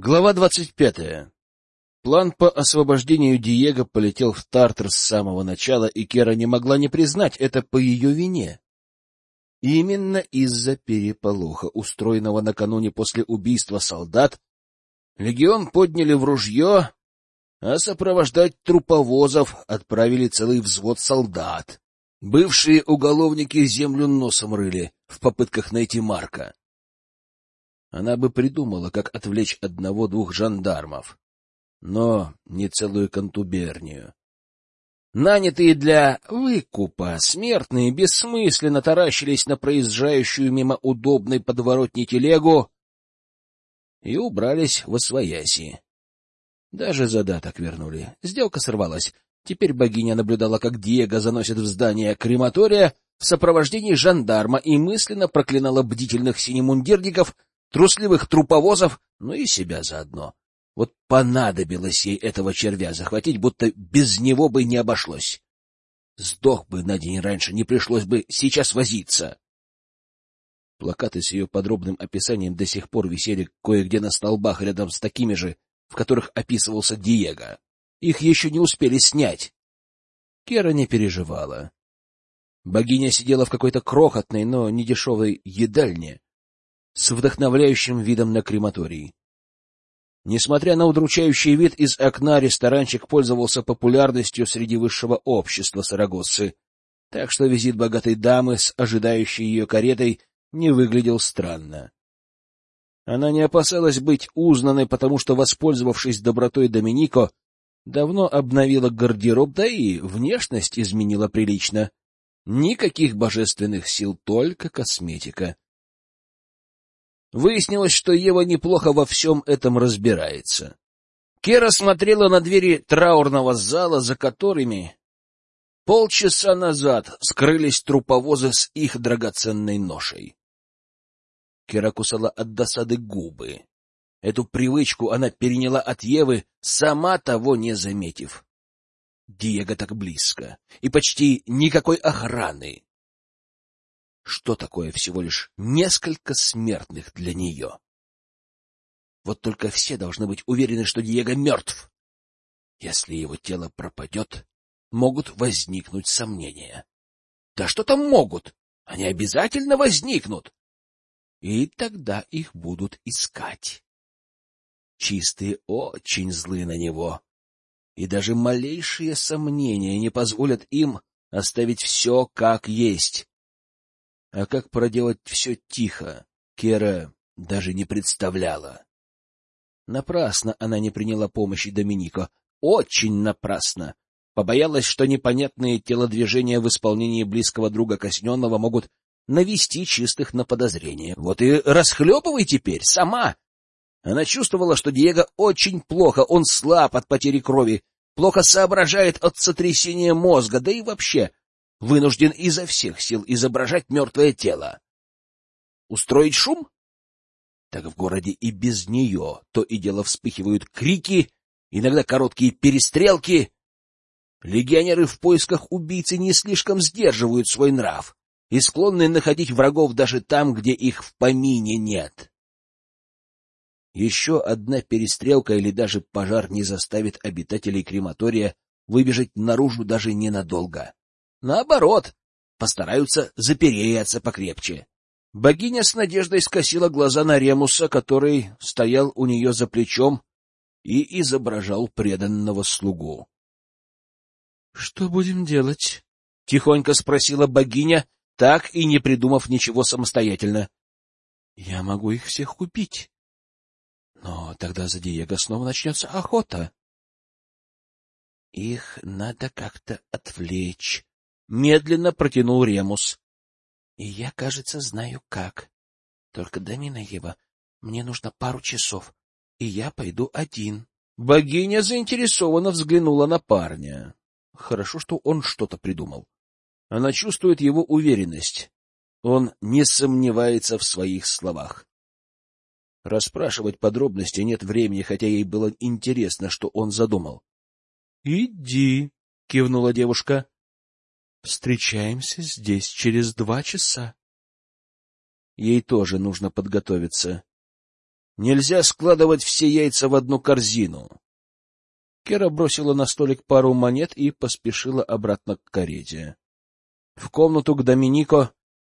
Глава двадцать пятая. План по освобождению Диего полетел в Тартер с самого начала, и Кера не могла не признать это по ее вине. Именно из-за переполоха, устроенного накануне после убийства солдат, легион подняли в ружье, а сопровождать труповозов отправили целый взвод солдат. Бывшие уголовники землю носом рыли в попытках найти Марка. Она бы придумала, как отвлечь одного-двух жандармов, но не целую контубернию. Нанятые для выкупа смертные бессмысленно таращились на проезжающую мимо удобной подворотни телегу и убрались во свояси. Даже задаток вернули. Сделка сорвалась. Теперь богиня наблюдала, как Диего заносит в здание крематория в сопровождении жандарма и мысленно проклинала бдительных синемундирников — трусливых труповозов, ну и себя заодно. Вот понадобилось ей этого червя захватить, будто без него бы не обошлось. Сдох бы на день раньше, не пришлось бы сейчас возиться. Плакаты с ее подробным описанием до сих пор висели кое-где на столбах рядом с такими же, в которых описывался Диего. Их еще не успели снять. Кера не переживала. Богиня сидела в какой-то крохотной, но недешевой едальне, с вдохновляющим видом на крематорий. Несмотря на удручающий вид из окна, ресторанчик пользовался популярностью среди высшего общества Сарагоссы, так что визит богатой дамы с ожидающей ее каретой не выглядел странно. Она не опасалась быть узнанной, потому что, воспользовавшись добротой Доминико, давно обновила гардероб, да и внешность изменила прилично. Никаких божественных сил, только косметика. Выяснилось, что Ева неплохо во всем этом разбирается. Кера смотрела на двери траурного зала, за которыми полчаса назад скрылись труповозы с их драгоценной ношей. Кера кусала от досады губы. Эту привычку она переняла от Евы, сама того не заметив. Диего так близко, и почти никакой охраны что такое всего лишь несколько смертных для нее. Вот только все должны быть уверены, что Диего мертв. Если его тело пропадет, могут возникнуть сомнения. Да что там могут? Они обязательно возникнут. И тогда их будут искать. Чистые очень злы на него, и даже малейшие сомнения не позволят им оставить все как есть. А как проделать все тихо, Кера даже не представляла. Напрасно она не приняла помощи Доминика. Очень напрасно. Побоялась, что непонятные телодвижения в исполнении близкого друга Косненного могут навести чистых на подозрение. Вот и расхлебывай теперь, сама! Она чувствовала, что Диего очень плохо, он слаб от потери крови, плохо соображает от сотрясения мозга, да и вообще вынужден изо всех сил изображать мертвое тело. Устроить шум? Так в городе и без нее то и дело вспыхивают крики, иногда короткие перестрелки. Легионеры в поисках убийцы не слишком сдерживают свой нрав и склонны находить врагов даже там, где их в помине нет. Еще одна перестрелка или даже пожар не заставит обитателей крематория выбежать наружу даже ненадолго. Наоборот, постараются запереться покрепче. Богиня с надеждой скосила глаза на Ремуса, который стоял у нее за плечом и изображал преданного слугу. — Что будем делать? — тихонько спросила богиня, так и не придумав ничего самостоятельно. — Я могу их всех купить. Но тогда за Диего снова начнется охота. — Их надо как-то отвлечь, Медленно протянул Ремус. — И я, кажется, знаю как. Только, Дамина Ева, мне нужно пару часов, и я пойду один. Богиня заинтересованно взглянула на парня. Хорошо, что он что-то придумал. Она чувствует его уверенность. Он не сомневается в своих словах. Расспрашивать подробности нет времени, хотя ей было интересно, что он задумал. — Иди, — кивнула девушка. Встречаемся здесь через два часа. Ей тоже нужно подготовиться. Нельзя складывать все яйца в одну корзину. Кера бросила на столик пару монет и поспешила обратно к карете. В комнату к Доминико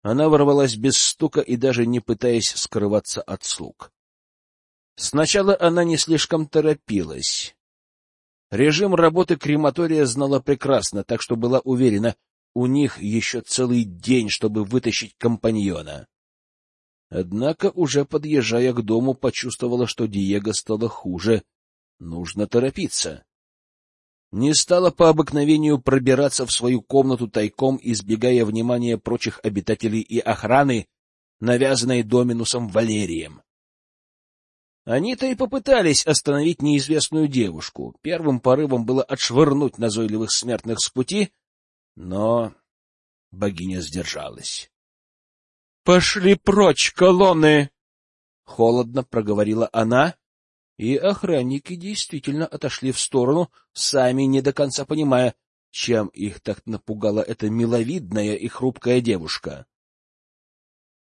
она ворвалась без стука и даже не пытаясь скрываться от слуг. Сначала она не слишком торопилась. Режим работы крематория знала прекрасно, так что была уверена, у них еще целый день, чтобы вытащить компаньона. Однако, уже подъезжая к дому, почувствовала, что Диего стало хуже. Нужно торопиться. Не стала по обыкновению пробираться в свою комнату тайком, избегая внимания прочих обитателей и охраны, навязанной Доминусом Валерием. Они-то и попытались остановить неизвестную девушку. Первым порывом было отшвырнуть назойливых смертных с пути, но богиня сдержалась. — Пошли прочь, колонны! — холодно проговорила она, и охранники действительно отошли в сторону, сами не до конца понимая, чем их так напугала эта миловидная и хрупкая девушка.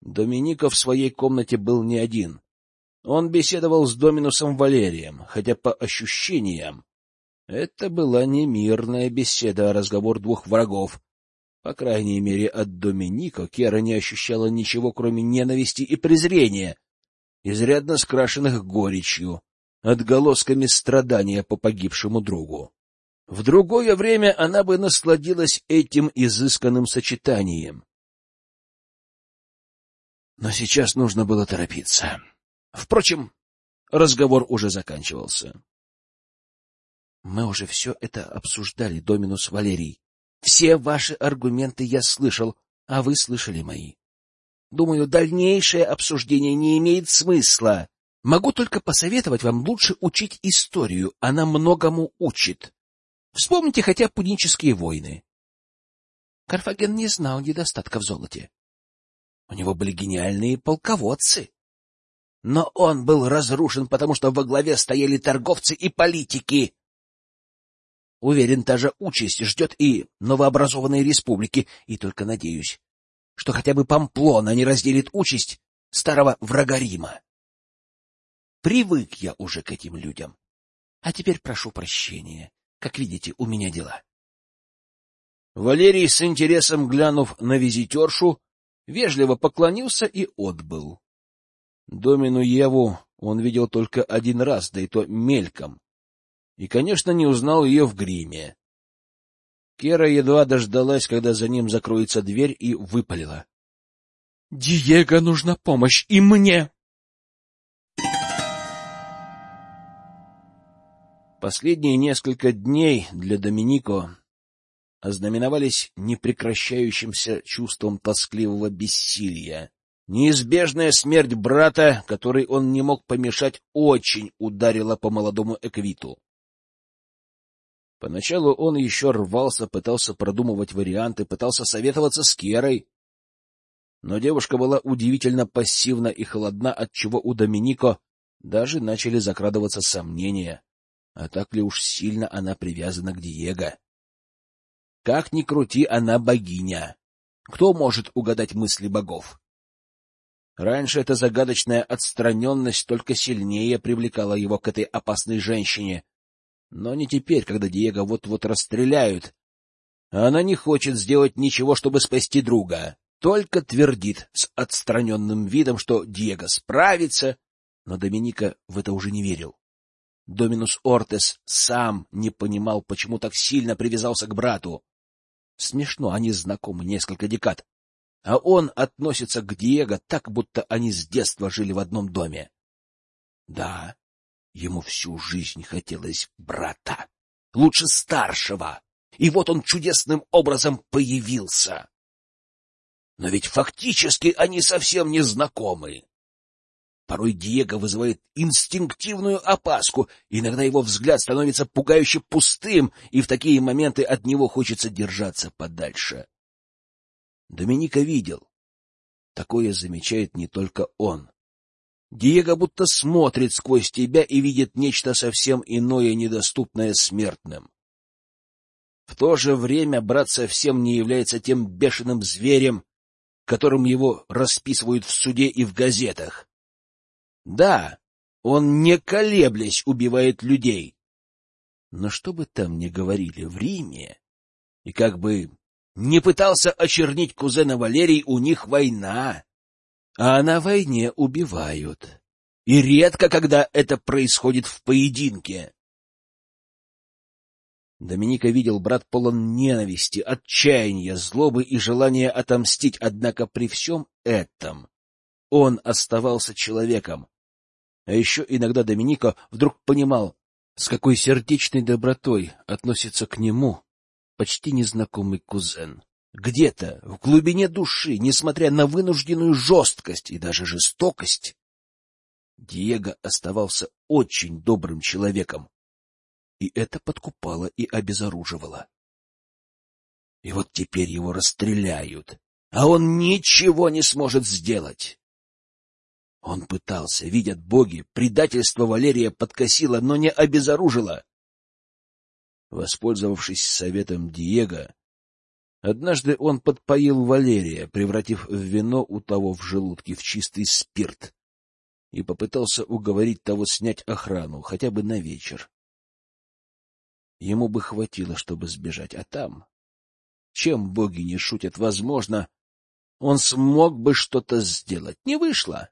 Доминика в своей комнате был не один. Он беседовал с Доминусом Валерием, хотя по ощущениям это была не мирная беседа, а разговор двух врагов. По крайней мере, от Доминика Кера не ощущала ничего, кроме ненависти и презрения, изрядно скрашенных горечью отголосками страдания по погибшему другу. В другое время она бы насладилась этим изысканным сочетанием. Но сейчас нужно было торопиться. Впрочем, разговор уже заканчивался. — Мы уже все это обсуждали, Доминус Валерий. Все ваши аргументы я слышал, а вы слышали мои. Думаю, дальнейшее обсуждение не имеет смысла. Могу только посоветовать вам лучше учить историю, она многому учит. Вспомните хотя пунические войны. Карфаген не знал недостатка в золоте. У него были гениальные полководцы. Но он был разрушен, потому что во главе стояли торговцы и политики. Уверен, та же участь ждет и новообразованные республики, и только надеюсь, что хотя бы Памплона не разделит участь старого врага Рима. Привык я уже к этим людям. А теперь прошу прощения. Как видите, у меня дела. Валерий, с интересом глянув на визитершу, вежливо поклонился и отбыл. Домину Еву он видел только один раз, да и то мельком. И, конечно, не узнал ее в гриме. Кера едва дождалась, когда за ним закроется дверь, и выпалила. — Диего нужна помощь, и мне! Последние несколько дней для Доминико ознаменовались непрекращающимся чувством тоскливого бессилия. Неизбежная смерть брата, которой он не мог помешать, очень ударила по молодому Эквиту. Поначалу он еще рвался, пытался продумывать варианты, пытался советоваться с Керой. Но девушка была удивительно пассивна и холодна, отчего у Доминико даже начали закрадываться сомнения. А так ли уж сильно она привязана к Диего? Как ни крути, она богиня. Кто может угадать мысли богов? Раньше эта загадочная отстраненность только сильнее привлекала его к этой опасной женщине. Но не теперь, когда Диего вот-вот расстреляют. Она не хочет сделать ничего, чтобы спасти друга. Только твердит с отстраненным видом, что Диего справится, но Доминика в это уже не верил. Доминус Ортес сам не понимал, почему так сильно привязался к брату. Смешно, они знакомы несколько декад, а он относится к Диего так, будто они с детства жили в одном доме. Да, ему всю жизнь хотелось брата, лучше старшего, и вот он чудесным образом появился. Но ведь фактически они совсем не знакомы. Порой Диего вызывает инстинктивную опаску, иногда его взгляд становится пугающе пустым, и в такие моменты от него хочется держаться подальше. Доминика видел. Такое замечает не только он. Диего будто смотрит сквозь тебя и видит нечто совсем иное, недоступное смертным. В то же время брат совсем не является тем бешеным зверем, которым его расписывают в суде и в газетах. Да, Он, не колеблясь, убивает людей. Но что бы там ни говорили в Риме, и как бы не пытался очернить кузена Валерий, у них война. А на войне убивают. И редко, когда это происходит в поединке. Доминика видел, брат полон ненависти, отчаяния, злобы и желания отомстить, однако при всем этом он оставался человеком. А еще иногда Доминика вдруг понимал, с какой сердечной добротой относится к нему почти незнакомый кузен. Где-то, в глубине души, несмотря на вынужденную жесткость и даже жестокость, Диего оставался очень добрым человеком, и это подкупало и обезоруживало. И вот теперь его расстреляют, а он ничего не сможет сделать. Он пытался, видят боги, предательство Валерия подкосило, но не обезоружило. Воспользовавшись советом Диего, однажды он подпоил Валерия, превратив в вино у того в желудке в чистый спирт, и попытался уговорить того снять охрану хотя бы на вечер. Ему бы хватило, чтобы сбежать, а там... Чем боги не шутят, возможно, он смог бы что-то сделать. Не вышло.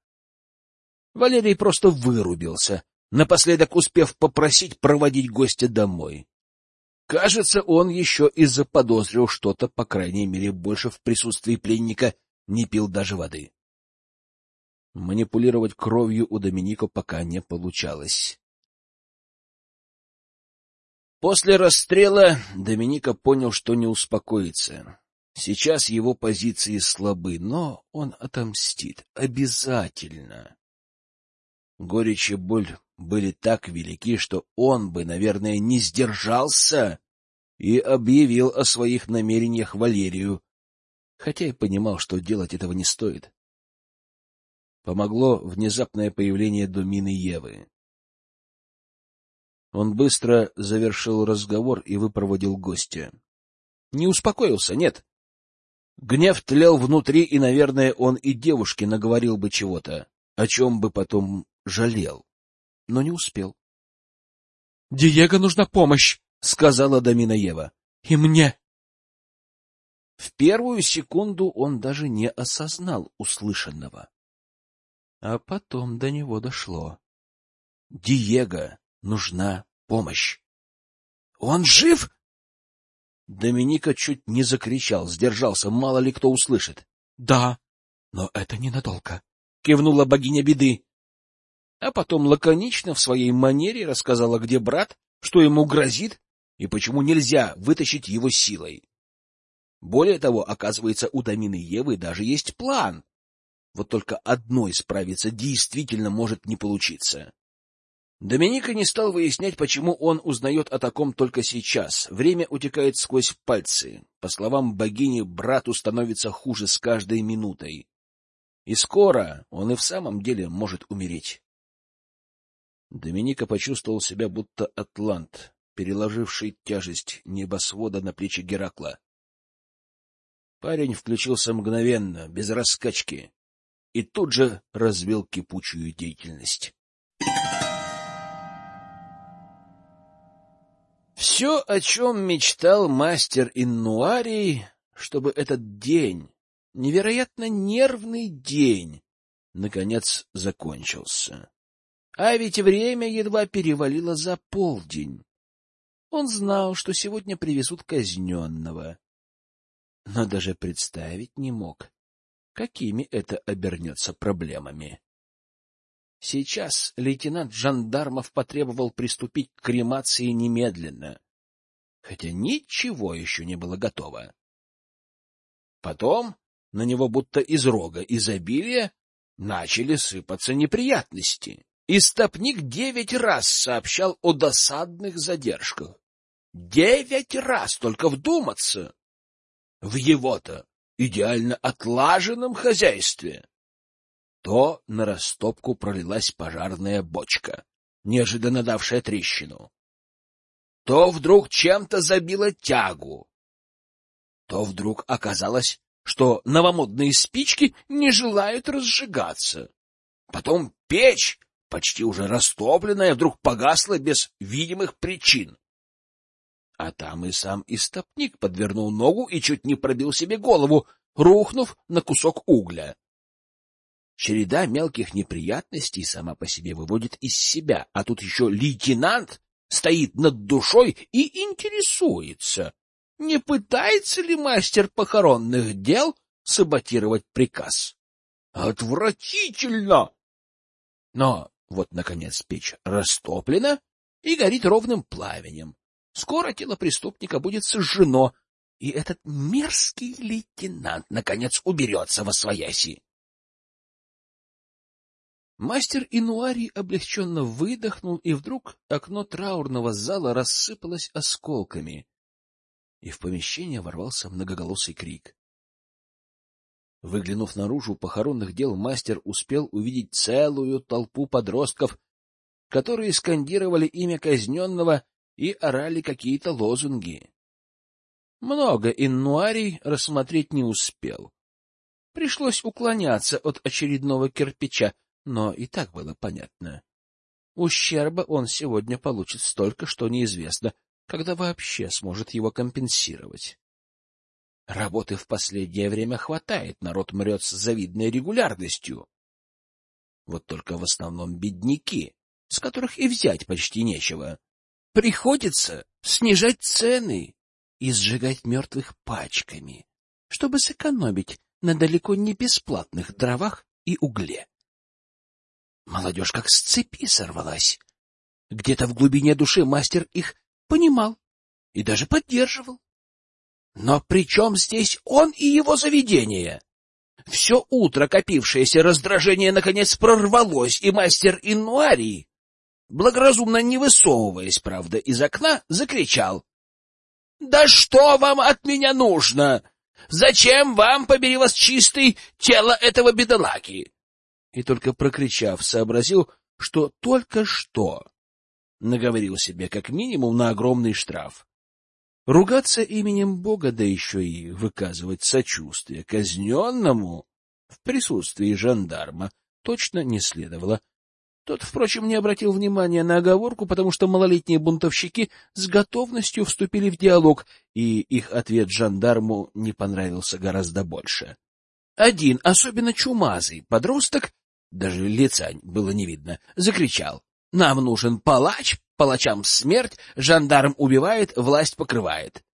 Валерий просто вырубился, напоследок успев попросить проводить гостя домой. Кажется, он еще и заподозрил что-то, по крайней мере, больше в присутствии пленника не пил даже воды. Манипулировать кровью у Доминика пока не получалось. После расстрела Доминика понял, что не успокоится. Сейчас его позиции слабы, но он отомстит. Обязательно. Горечь и боль были так велики, что он бы, наверное, не сдержался и объявил о своих намерениях Валерию, хотя и понимал, что делать этого не стоит. Помогло внезапное появление Домины Евы. Он быстро завершил разговор и выпроводил гостя. Не успокоился, нет. Гнев тлел внутри, и, наверное, он и девушке наговорил бы чего-то, о чем бы потом жалел но не успел. — Диего нужна помощь, — сказала Дамина Ева. — И мне. В первую секунду он даже не осознал услышанного. А потом до него дошло. Диего нужна помощь. — Он жив? Доминика чуть не закричал, сдержался, мало ли кто услышит. — Да, но это ненадолго, — кивнула богиня беды а потом лаконично в своей манере рассказала, где брат, что ему грозит и почему нельзя вытащить его силой. Более того, оказывается, у Дамины Евы даже есть план. Вот только одной справиться действительно может не получиться. Доминика не стал выяснять, почему он узнает о таком только сейчас. Время утекает сквозь пальцы. По словам богини, брату становится хуже с каждой минутой. И скоро он и в самом деле может умереть. Доминика почувствовал себя будто атлант, переложивший тяжесть небосвода на плечи Геракла. Парень включился мгновенно, без раскачки, и тут же развил кипучую деятельность. Все, о чем мечтал мастер Иннуарий, чтобы этот день, невероятно нервный день, наконец закончился. А ведь время едва перевалило за полдень. Он знал, что сегодня привезут казненного, но даже представить не мог, какими это обернется проблемами. Сейчас лейтенант жандармов потребовал приступить к кремации немедленно, хотя ничего еще не было готово. Потом на него будто из рога изобилия начали сыпаться неприятности. Истопник девять раз сообщал о досадных задержках. Девять раз, только вдуматься! В его-то идеально отлаженном хозяйстве. То на растопку пролилась пожарная бочка, неожиданно давшая трещину. То вдруг чем-то забило тягу. То вдруг оказалось, что новомодные спички не желают разжигаться. Потом печь почти уже растопленная, вдруг погасла без видимых причин. А там и сам истопник подвернул ногу и чуть не пробил себе голову, рухнув на кусок угля. Череда мелких неприятностей сама по себе выводит из себя, а тут еще лейтенант стоит над душой и интересуется, не пытается ли мастер похоронных дел саботировать приказ. Отвратительно! Но вот, наконец, печь растоплена и горит ровным пламенем. Скоро тело преступника будет сожжено, и этот мерзкий лейтенант, наконец, уберется во свояси. Мастер Инуарий облегченно выдохнул, и вдруг окно траурного зала рассыпалось осколками, и в помещение ворвался многоголосый крик. Выглянув наружу похоронных дел, мастер успел увидеть целую толпу подростков, которые скандировали имя казненного и орали какие-то лозунги. Много иннуарий рассмотреть не успел. Пришлось уклоняться от очередного кирпича, но и так было понятно. Ущерба он сегодня получит столько, что неизвестно, когда вообще сможет его компенсировать. Работы в последнее время хватает, народ мрет с завидной регулярностью. Вот только в основном бедняки, с которых и взять почти нечего. Приходится снижать цены и сжигать мертвых пачками, чтобы сэкономить на далеко не бесплатных дровах и угле. Молодежь как с цепи сорвалась. Где-то в глубине души мастер их понимал и даже поддерживал. Но при чем здесь он и его заведение? Все утро копившееся раздражение наконец прорвалось, и мастер Инуарий, благоразумно не высовываясь, правда, из окна, закричал. — Да что вам от меня нужно? Зачем вам, побери вас чистый, тело этого бедолаги? И только прокричав, сообразил, что только что наговорил себе как минимум на огромный штраф. Ругаться именем Бога, да еще и выказывать сочувствие казненному в присутствии жандарма точно не следовало. Тот, впрочем, не обратил внимания на оговорку, потому что малолетние бунтовщики с готовностью вступили в диалог, и их ответ жандарму не понравился гораздо больше. Один, особенно чумазый, подросток, даже лица было не видно, закричал. — Нам нужен палач, Палачам смерть, жандарм убивает, власть покрывает.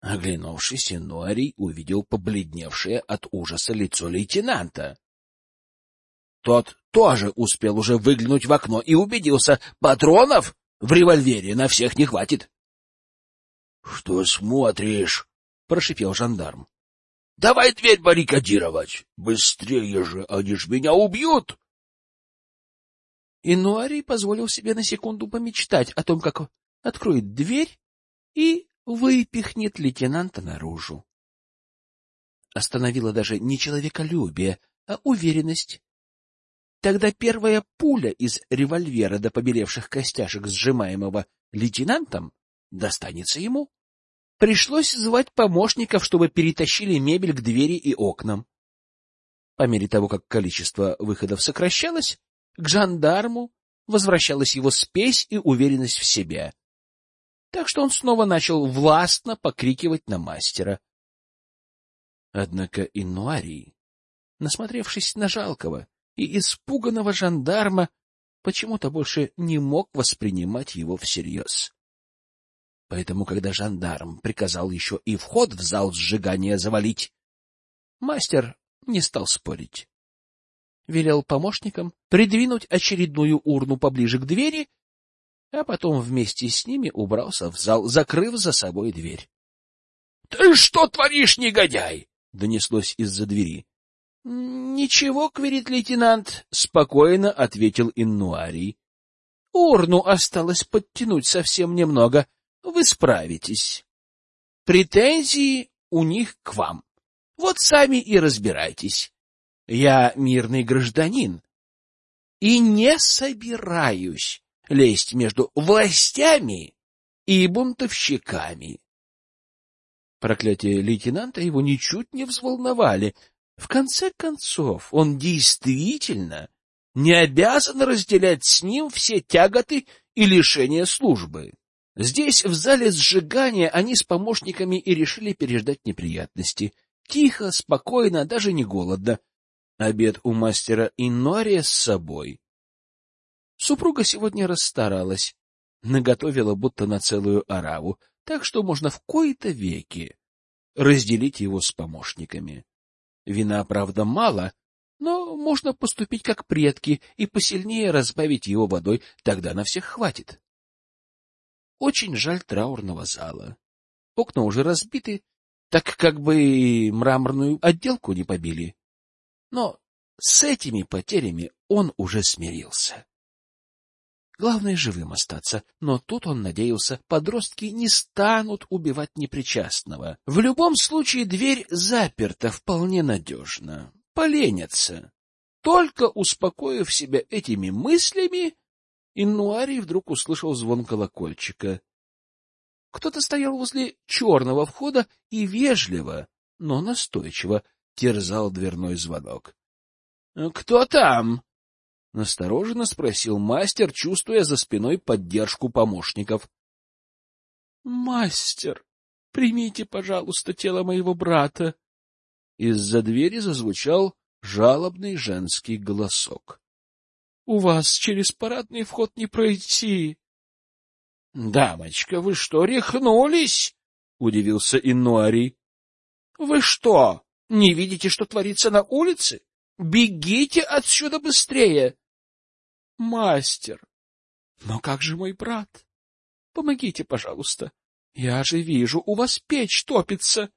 Оглянувшись, Инуарий увидел побледневшее от ужаса лицо лейтенанта. Тот тоже успел уже выглянуть в окно и убедился, патронов в револьвере на всех не хватит. — Что смотришь? — прошипел жандарм. — Давай дверь баррикадировать! Быстрее же, они ж меня убьют! Инуарий позволил себе на секунду помечтать о том, как откроет дверь и выпихнет лейтенанта наружу. Остановило даже не человеколюбие, а уверенность. Тогда первая пуля из револьвера до побелевших костяшек, сжимаемого лейтенантом, достанется ему. Пришлось звать помощников, чтобы перетащили мебель к двери и окнам. По мере того, как количество выходов сокращалось, к жандарму возвращалась его спесь и уверенность в себе. Так что он снова начал властно покрикивать на мастера. Однако Инуарий, насмотревшись на жалкого и испуганного жандарма, почему-то больше не мог воспринимать его всерьез. Поэтому, когда жандарм приказал еще и вход в зал сжигания завалить, мастер не стал спорить велел помощникам придвинуть очередную урну поближе к двери, а потом вместе с ними убрался в зал, закрыв за собой дверь. — Ты что творишь, негодяй? — донеслось из-за двери. — Ничего, кверит-лейтенант, — спокойно ответил Иннуарий. — Урну осталось подтянуть совсем немного. Вы справитесь. Претензии у них к вам. Вот сами и разбирайтесь. Я мирный гражданин и не собираюсь лезть между властями и бунтовщиками. Проклятие лейтенанта его ничуть не взволновали. В конце концов, он действительно не обязан разделять с ним все тяготы и лишения службы. Здесь, в зале сжигания, они с помощниками и решили переждать неприятности. Тихо, спокойно, даже не голодно. Обед у мастера Инория с собой. Супруга сегодня расстаралась, наготовила будто на целую ораву, так что можно в кои-то веки разделить его с помощниками. Вина, правда, мало, но можно поступить как предки и посильнее разбавить его водой, тогда на всех хватит. Очень жаль траурного зала. Окна уже разбиты, так как бы и мраморную отделку не побили. Но с этими потерями он уже смирился. Главное — живым остаться, но тут он надеялся, подростки не станут убивать непричастного. В любом случае дверь заперта вполне надежно. Поленятся. Только успокоив себя этими мыслями, Иннуарий вдруг услышал звон колокольчика. Кто-то стоял возле черного входа и вежливо, но настойчиво терзал дверной звонок. — Кто там? — настороженно спросил мастер, чувствуя за спиной поддержку помощников. — Мастер, примите, пожалуйста, тело моего брата. Из-за двери зазвучал жалобный женский голосок. — У вас через парадный вход не пройти. — Дамочка, вы что, рехнулись? — удивился Инуарий. — Вы что, не видите, что творится на улице? Бегите отсюда быстрее! — Мастер! Но как же мой брат? Помогите, пожалуйста. Я же вижу, у вас печь топится.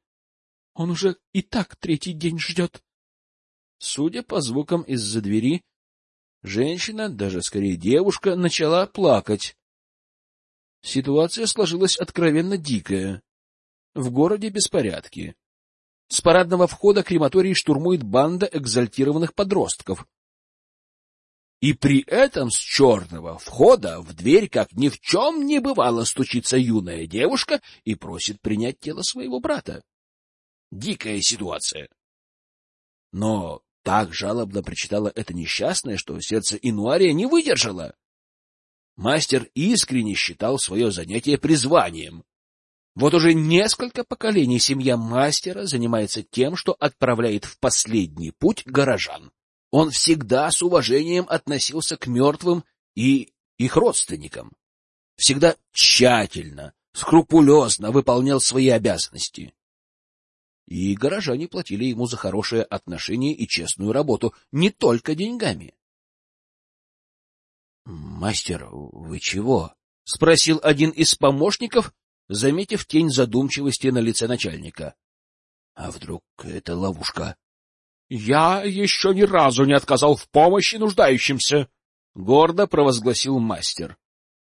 Он уже и так третий день ждет. Судя по звукам из-за двери, женщина, даже скорее девушка, начала плакать. Ситуация сложилась откровенно дикая. В городе беспорядки. С парадного входа крематорий штурмует банда экзальтированных подростков. И при этом с черного входа в дверь, как ни в чем не бывало, стучится юная девушка и просит принять тело своего брата. Дикая ситуация. Но так жалобно прочитала это несчастное, что сердце Инуария не выдержало. Мастер искренне считал свое занятие призванием. Вот уже несколько поколений семья мастера занимается тем, что отправляет в последний путь горожан. Он всегда с уважением относился к мертвым и их родственникам. Всегда тщательно, скрупулезно выполнял свои обязанности. И горожане платили ему за хорошее отношение и честную работу, не только деньгами. — Мастер, вы чего? — спросил один из помощников, заметив тень задумчивости на лице начальника. — А вдруг это ловушка? — Я еще ни разу не отказал в помощи нуждающимся, — гордо провозгласил мастер.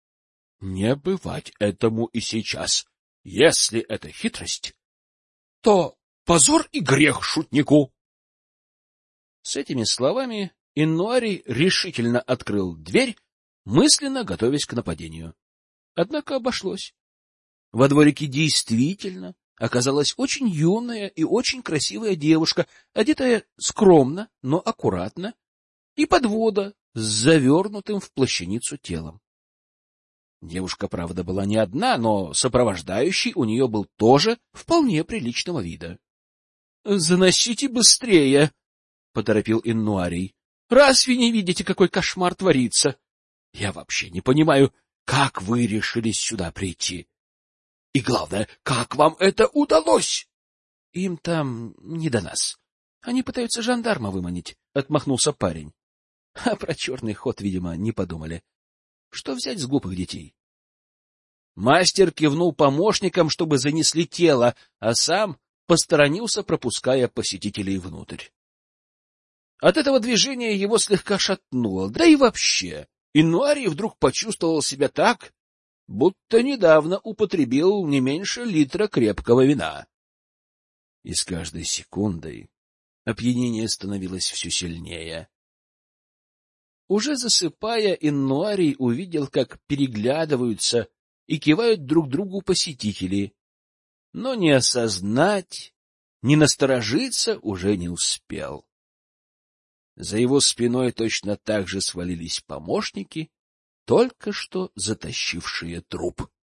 — Не бывать этому и сейчас. Если это хитрость, то позор и грех шутнику. С этими словами Иннуарий решительно открыл дверь, мысленно готовясь к нападению. Однако обошлось. Во дворике действительно оказалась очень юная и очень красивая девушка, одетая скромно, но аккуратно, и подвода с завернутым в плащаницу телом. Девушка, правда, была не одна, но сопровождающий у нее был тоже вполне приличного вида. — Заносите быстрее! — поторопил Иннуарий. — Разве не видите, какой кошмар творится? Я вообще не понимаю, как вы решились сюда прийти. И главное, как вам это удалось? Им там не до нас. Они пытаются жандарма выманить, — отмахнулся парень. А про черный ход, видимо, не подумали. Что взять с глупых детей? Мастер кивнул помощникам, чтобы занесли тело, а сам посторонился, пропуская посетителей внутрь. От этого движения его слегка шатнуло, да и вообще. Инуарий вдруг почувствовал себя так, будто недавно употребил не меньше литра крепкого вина. И с каждой секундой опьянение становилось все сильнее. Уже засыпая, Иннуарий увидел, как переглядываются и кивают друг другу посетители, но не осознать, не насторожиться уже не успел. За его спиной точно так же свалились помощники, только что затащившие труп.